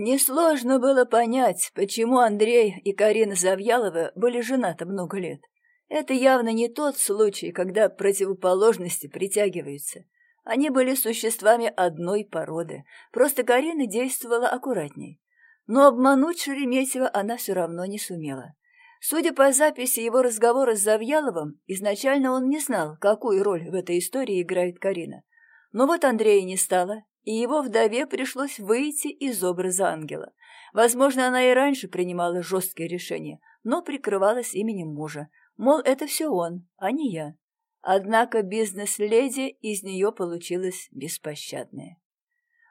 Несложно было понять, почему Андрей и Карина Завьялова были женаты много лет. Это явно не тот случай, когда противоположности притягиваются. Они были существами одной породы, просто Карина действовала аккуратней. Но обмануть Шереметьева она все равно не сумела. Судя по записи его разговора с Завьяловым, изначально он не знал, какую роль в этой истории играет Карина. Но вот Андрея не стало, и его вдове пришлось выйти из образа ангела. Возможно, она и раньше принимала жесткие решения, но прикрывалась именем мужа. Мол, это все он, а не я. Однако бизнес-леди из нее получилась беспощадная.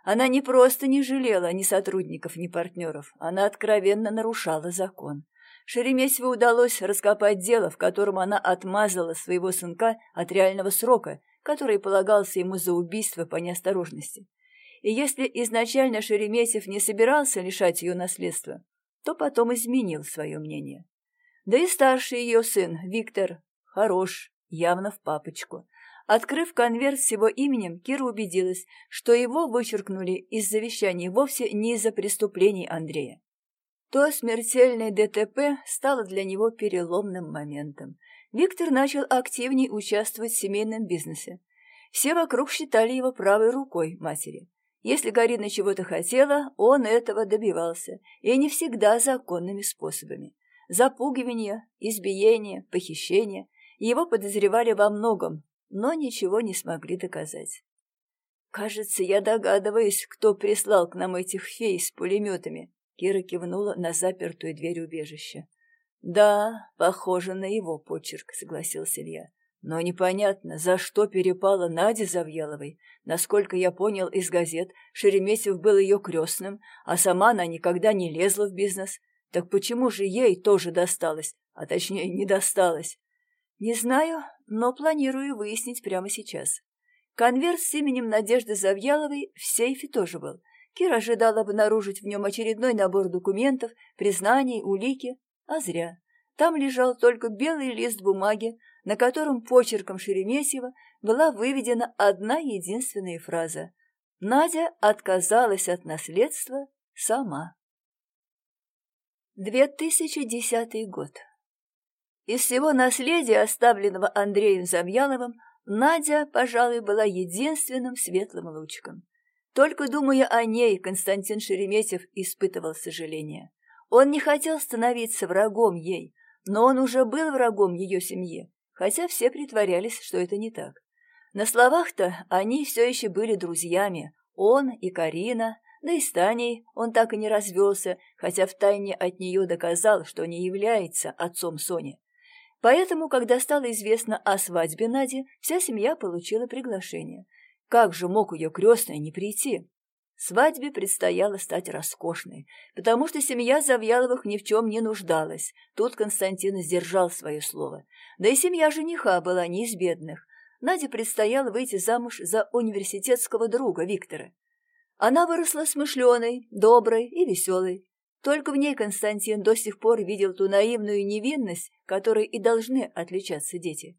Она не просто не жалела ни сотрудников, ни партнеров, она откровенно нарушала закон. Шереметьеву удалось раскопать дело, в котором она отмазала своего сынка от реального срока, который полагался ему за убийство по неосторожности. И если изначально Шереметьев не собирался лишать ее наследства, то потом изменил свое мнение. Да и старший ее сын, Виктор, хорош, явно в папочку. Открыв конверт с его именем, Кира убедилась, что его вычеркнули из завещания вовсе не из-за преступлений Андрея. То смертельное ДТП стало для него переломным моментом. Виктор начал активнее участвовать в семейном бизнесе. Все вокруг считали его правой рукой матери. Если Гарина чего-то хотела, он этого добивался, и не всегда законными способами. Запугивание, избиение, похищение. Его подозревали во многом, но ничего не смогли доказать. «Кажется, я догадываюсь, кто прислал к нам этих фей с пулеметами», Кира кивнула на запертую дверь убежища. «Да, похоже на его почерк», — согласился Илья. «Но непонятно, за что перепала Наде Завьяловой. Насколько я понял из газет, Шереметьев был ее крестным, а сама она никогда не лезла в бизнес. Так почему же ей тоже досталось, а точнее не досталось?» «Не знаю, но планирую выяснить прямо сейчас». Конверт с именем Надежды Завьяловой в сейфе тоже был. Кира ожидала обнаружить в нем очередной набор документов, признаний, улики, а зря. Там лежал только белый лист бумаги, на котором почерком Шереметьева была выведена одна единственная фраза. Надя отказалась от наследства сама. 2010 год. Из всего наследия, оставленного Андреем Замьяновым, Надя, пожалуй, была единственным светлым лучиком. Только думая о ней, Константин Шереметьев испытывал сожаление. Он не хотел становиться врагом ей, но он уже был врагом ее семье, хотя все притворялись, что это не так. На словах-то они все еще были друзьями, он и Карина, да и с Таней он так и не развелся, хотя втайне от нее доказал, что не является отцом Сони. Поэтому, когда стало известно о свадьбе Нади, вся семья получила приглашение – как же мог ее крестный не прийти? Свадьбе предстояло стать роскошной, потому что семья Завьяловых ни в чем не нуждалась. Тут Константин сдержал свое слово. Да и семья жениха была не из бедных. Наде предстояло выйти замуж за университетского друга Виктора. Она выросла смышленой, доброй и веселой. Только в ней Константин до сих пор видел ту наивную невинность, которой и должны отличаться дети.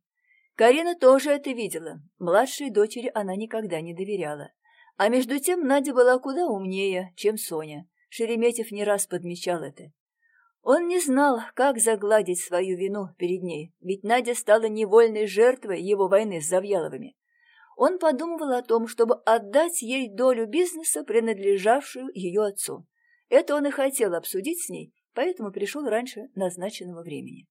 Карина тоже это видела. Младшей дочери она никогда не доверяла. А между тем Надя была куда умнее, чем Соня. Шереметьев не раз подмечал это. Он не знал, как загладить свою вину перед ней, ведь Надя стала невольной жертвой его войны с Завьяловыми. Он подумывал о том, чтобы отдать ей долю бизнеса, принадлежавшую ее отцу. Это он и хотел обсудить с ней, поэтому пришел раньше назначенного времени.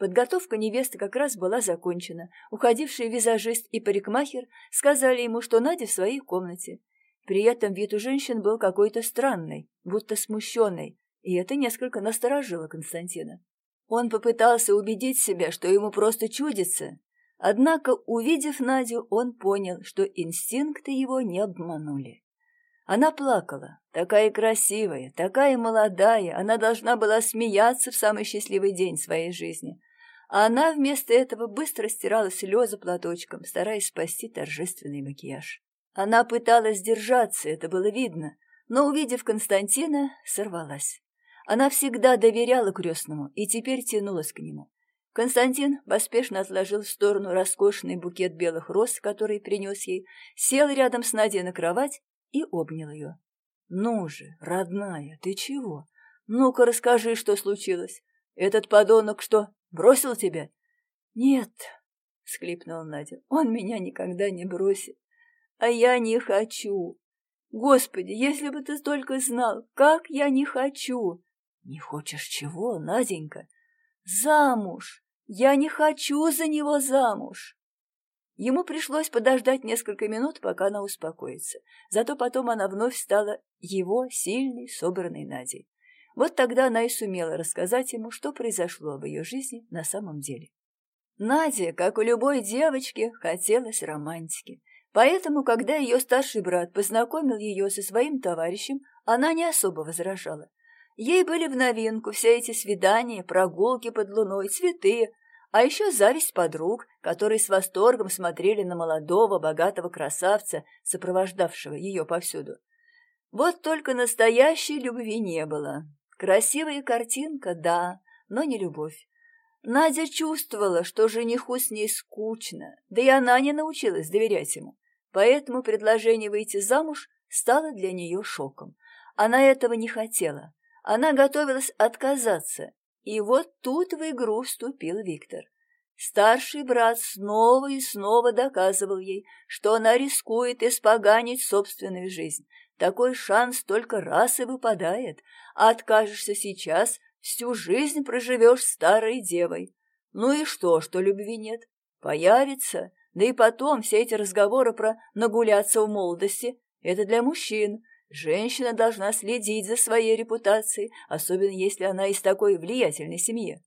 Подготовка невесты как раз была закончена. Уходивший визажист и парикмахер сказали ему, что Надя в своей комнате. При этом вид у женщин был какой-то странный, будто смущенный, и это несколько насторожило Константина. Он попытался убедить себя, что ему просто чудится. Однако, увидев Надю, он понял, что инстинкты его не обманули. Она плакала, такая красивая, такая молодая, она должна была смеяться в самый счастливый день своей жизни а она вместо этого быстро стирала слезы платочком, стараясь спасти торжественный макияж. Она пыталась сдержаться, это было видно, но, увидев Константина, сорвалась. Она всегда доверяла крестному и теперь тянулась к нему. Константин поспешно отложил в сторону роскошный букет белых роз, который принес ей, сел рядом с Надей на кровать и обнял ее. Ну же, родная, ты чего? Ну-ка расскажи, что случилось. Этот подонок что, бросил тебя? Нет, склипнула Надя, он меня никогда не бросит. А я не хочу. Господи, если бы ты только знал, как я не хочу. Не хочешь чего, Наденька? Замуж. Я не хочу за него замуж. Ему пришлось подождать несколько минут, пока она успокоится. Зато потом она вновь стала его сильной, собранной Надей. Вот тогда она и сумела рассказать ему, что произошло в ее жизни на самом деле. Наде, как у любой девочки, хотелось романтики. Поэтому, когда ее старший брат познакомил ее со своим товарищем, она не особо возражала. Ей были в новинку все эти свидания, прогулки под луной, цветы, а еще зависть подруг, которые с восторгом смотрели на молодого, богатого красавца, сопровождавшего ее повсюду. Вот только настоящей любви не было. Красивая картинка, да, но не любовь. Надя чувствовала, что жениху с ней скучно, да и она не научилась доверять ему. Поэтому предложение выйти замуж стало для нее шоком. Она этого не хотела. Она готовилась отказаться, и вот тут в игру вступил Виктор. Старший брат снова и снова доказывал ей, что она рискует испоганить собственную жизнь. Такой шанс только раз и выпадает, а откажешься сейчас, всю жизнь проживешь старой девой. Ну и что, что любви нет? Появится. Да и потом все эти разговоры про нагуляться в молодости — это для мужчин, Женщина должна следить за своей репутацией, особенно если она из такой влиятельной семьи.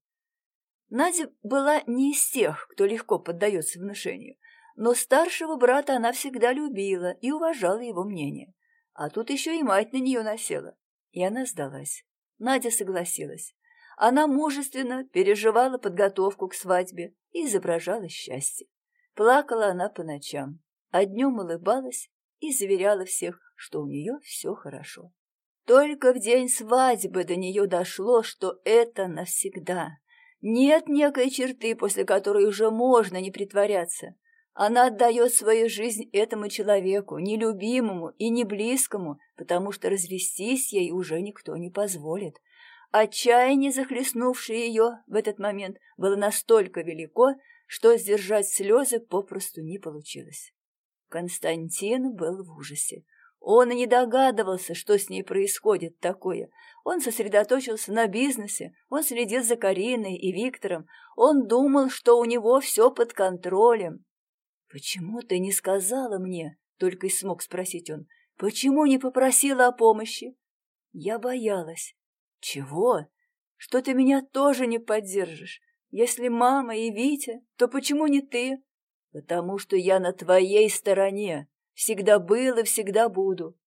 Надя была не из тех, кто легко поддается внушению, но старшего брата она всегда любила и уважала его мнение. А тут еще и мать на нее насела. И она сдалась. Надя согласилась. Она мужественно переживала подготовку к свадьбе и изображала счастье. Плакала она по ночам, а днем улыбалась и заверяла всех, что у нее все хорошо. Только в день свадьбы до нее дошло, что это навсегда. Нет некой черты, после которой уже можно не притворяться. Она отдает свою жизнь этому человеку, нелюбимому и не близкому, потому что развестись ей уже никто не позволит. Отчаяние, захлестнувшее ее в этот момент, было настолько велико, что сдержать слезы попросту не получилось. Константин был в ужасе. Он и не догадывался, что с ней происходит такое. Он сосредоточился на бизнесе, он следил за Кариной и Виктором, он думал, что у него все под контролем. «Почему ты не сказала мне?» — только и смог спросить он. «Почему не попросила о помощи?» Я боялась. «Чего? Что ты меня тоже не поддержишь? Если мама и Витя, то почему не ты?» «Потому что я на твоей стороне», Всегда был и всегда буду.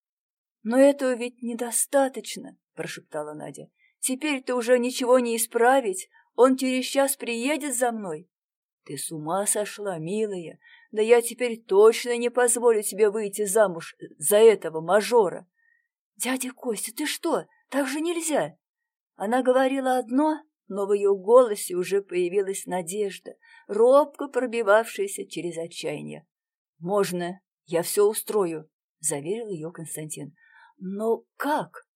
Но этого ведь недостаточно, прошептала Надя. Теперь-то уже ничего не исправить. Он через час приедет за мной. Ты с ума сошла, милая. Да я теперь точно не позволю тебе выйти замуж за этого мажора. Дядя Костя, ты что? Так же нельзя. Она говорила одно, но в ее голосе уже появилась надежда, робко пробивавшаяся через отчаяние. Можно, я все устрою, — заверил ее Константин. Но как?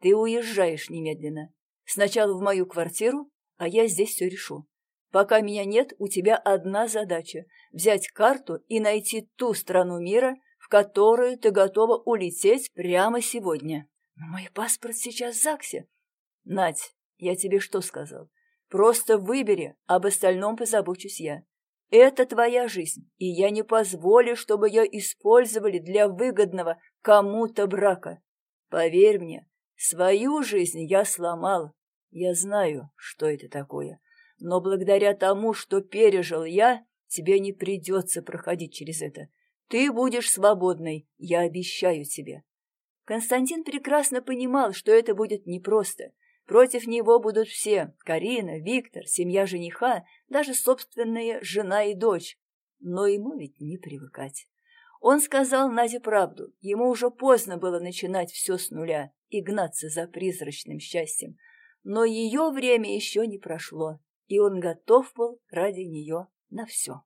Ты уезжаешь немедленно. Сначала в мою квартиру, а я здесь все решу. Пока меня нет, у тебя одна задача — взять карту и найти ту страну мира, в которую ты готова улететь прямо сегодня. Но мой паспорт сейчас в ЗАГСе. Надь, я тебе что сказал? Просто выбери, об остальном позабочусь я. Это твоя жизнь, и я не позволю, чтобы ее использовали для выгодного кому-то брака. Поверь мне, свою жизнь я сломал. Я знаю, что это такое. Но благодаря тому, что пережил я, тебе не придется проходить через это. Ты будешь свободной, я обещаю тебе. Константин прекрасно понимал, что это будет непросто, Против него будут все — Карина, Виктор, семья жениха, даже собственная жена и дочь. Но ему ведь не привыкать. Он сказал Наде правду. Ему уже поздно было начинать все с нуля и гнаться за призрачным счастьем. Но ее время еще не прошло, и он готов был ради нее на все.